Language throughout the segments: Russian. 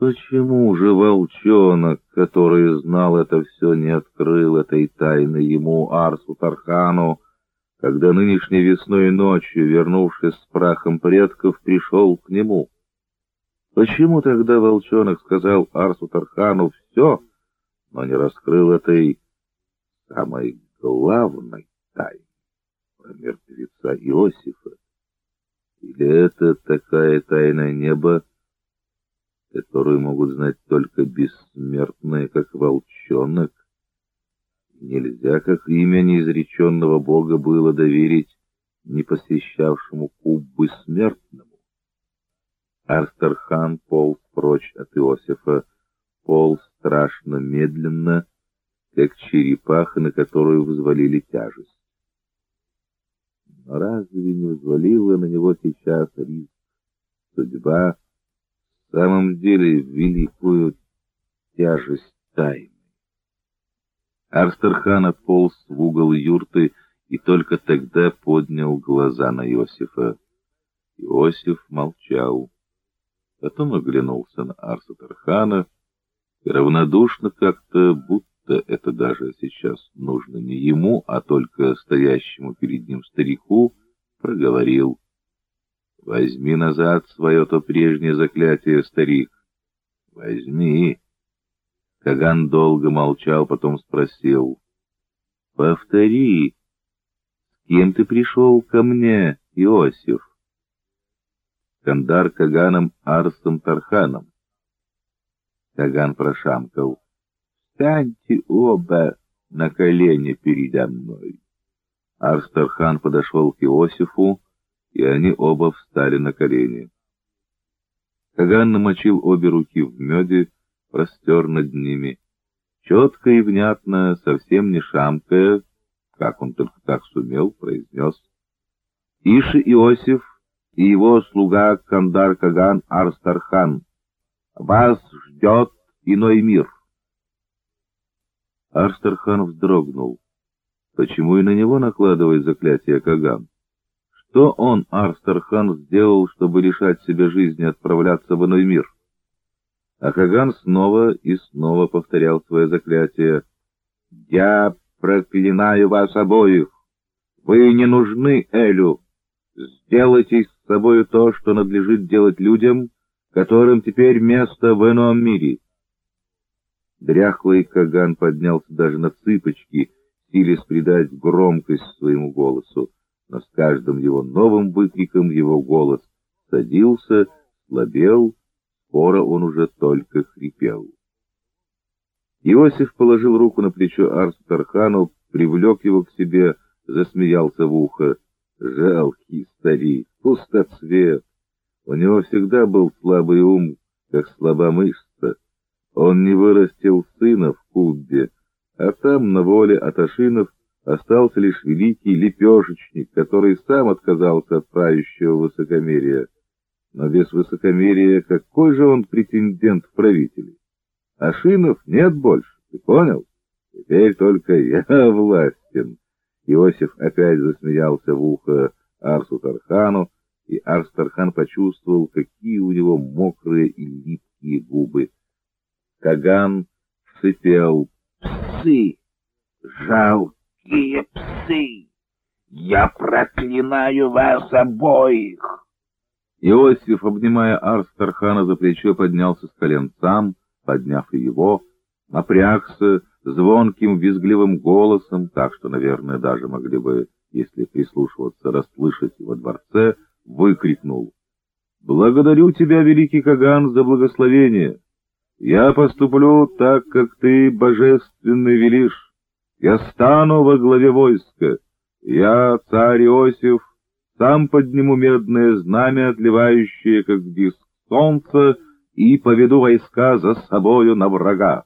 Почему же волчонок, который знал это все, не открыл этой тайны ему, Арсу Тархану, когда нынешней весной и ночью, вернувшись с прахом предков, пришел к нему? Почему тогда волчонок сказал Арсу Тархану все, но не раскрыл этой самой главной тайны про мертвеца Иосифа? Или это такая тайна неба, которую могут знать только бессмертные, как волчонок. Нельзя, как имя неизреченного Бога, было доверить непосвящавшему куб смертному. Арстерхан полз прочь от Иосифа, полз страшно медленно, как черепаха, на которую взвалили тяжесть. Но разве не взвалила на него сейчас риск, судьба, самом деле великую тяжесть тайны. Арстерхан отполз в угол юрты и только тогда поднял глаза на Иосифа. Иосиф молчал. Потом оглянулся на Арстерхана и равнодушно как-то, будто это даже сейчас нужно не ему, а только стоящему перед ним старику, проговорил — Возьми назад свое то прежнее заклятие, старик. Возьми. Каган долго молчал, потом спросил. Повтори. С кем ты пришел ко мне, Иосиф? Кандар Каганом Арсом Тарханом. Каган прошамкал. Встаньте оба на колени передо мной. Арстархан подошел к Иосифу, и они оба встали на колени. Каган намочил обе руки в меде, простер над ними. Четко и внятно, совсем не шамкая, как он только так сумел, произнес. «Иши Иосиф и его слуга Кандар Каган Арстархан, вас ждет иной мир». Арстархан вздрогнул. Почему и на него накладывает заклятие Каган? Что он, Арстерхан, сделал, чтобы лишать себя жизни и отправляться в иной мир? А Каган снова и снова повторял свое заклятие. «Я проклинаю вас обоих! Вы не нужны Элю! Сделайте с собой то, что надлежит делать людям, которым теперь место в ином мире!» Дряхлый Каган поднялся даже на цыпочки, силясь придать громкость своему голосу но с каждым его новым выкриком его голос садился, слабел, скоро он уже только хрипел. Иосиф положил руку на плечо Арсу Тархану, привлек его к себе, засмеялся в ухо. Жалкий старик, пустоцвет. У него всегда был слабый ум, как слаба мышца. Он не вырастил сына в Куббе, а там на воле Аташинов Остался лишь великий лепешечник, который сам отказался от правящего высокомерия. Но без высокомерия какой же он претендент в правители? Ашинов нет больше, ты понял? Теперь только я властен. Иосиф опять засмеялся в ухо Арсу Тархану, и Арс Тархан почувствовал, какие у него мокрые и липкие губы. Каган сыпел «Псы! Жалко!» Мерзкие псы! Я проклинаю вас обоих!» Иосиф, обнимая Арстархана за плечо, поднялся с колен сам, подняв и его, напрягся звонким визгливым голосом, так что, наверное, даже могли бы, если прислушиваться, расслышать во дворце, выкрикнул. «Благодарю тебя, великий Каган, за благословение! Я поступлю так, как ты, божественный, велишь!» Я стану во главе войска. Я, царь Иосиф, сам подниму медное знамя, отливающее, как диск солнца, и поведу войска за собою на врага.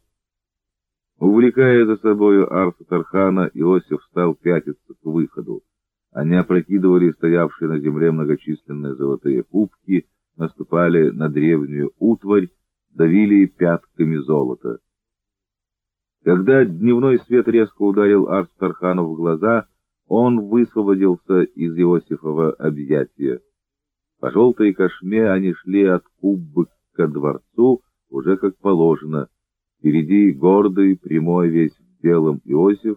Увлекая за собою Арса Тархана, Иосиф стал пятиться к выходу. Они опрокидывали стоявшие на земле многочисленные золотые кубки, наступали на древнюю утварь, давили пятками золота. Когда дневной свет резко ударил Арстархану в глаза, он высвободился из Иосифова объятия. По желтой кошме они шли от Куббы ко дворцу, уже как положено. Впереди гордый, прямой, весь в белом Иосиф,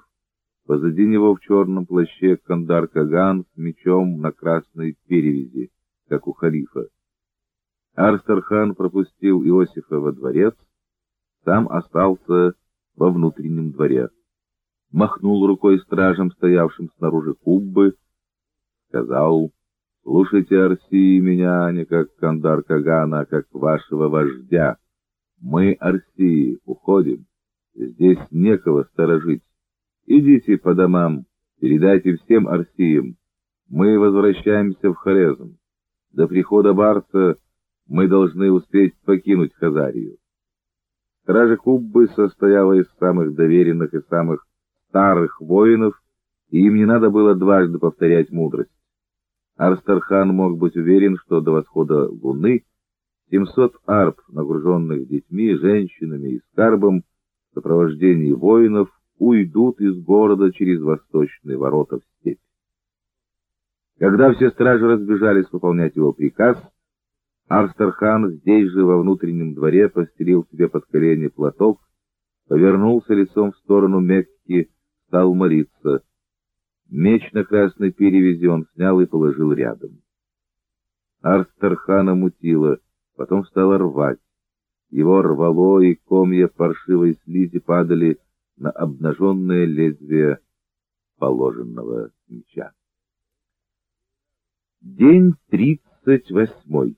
позади него в черном плаще Кандар Каган с мечом на красной перевязи, как у халифа. Арстархан пропустил Иосифа во дворец, сам остался во внутреннем дворе. Махнул рукой стражам, стоявшим снаружи куббы, сказал, «Слушайте, Арсии, меня не как Кандар Кагана, а как вашего вождя. Мы, Арсии, уходим. Здесь некого сторожить. Идите по домам, передайте всем Арсиям. Мы возвращаемся в Хорезм. До прихода Барса мы должны успеть покинуть Хазарию. Стража Куббы состояла из самых доверенных и самых старых воинов, и им не надо было дважды повторять мудрость. Арстархан мог быть уверен, что до восхода луны 700 арб, нагруженных детьми, женщинами и скарбом, в сопровождении воинов, уйдут из города через восточные ворота в степь. Когда все стражи разбежались выполнять его приказ, Арстархан здесь же во внутреннем дворе постелил себе под колени платок, повернулся лицом в сторону Мекки, стал молиться. Меч на красной перевязи он снял и положил рядом. Арстархана мутило, потом стало рвать. Его рвало, и комья паршивой слизи падали на обнаженное лезвие положенного меча. День тридцать восьмой.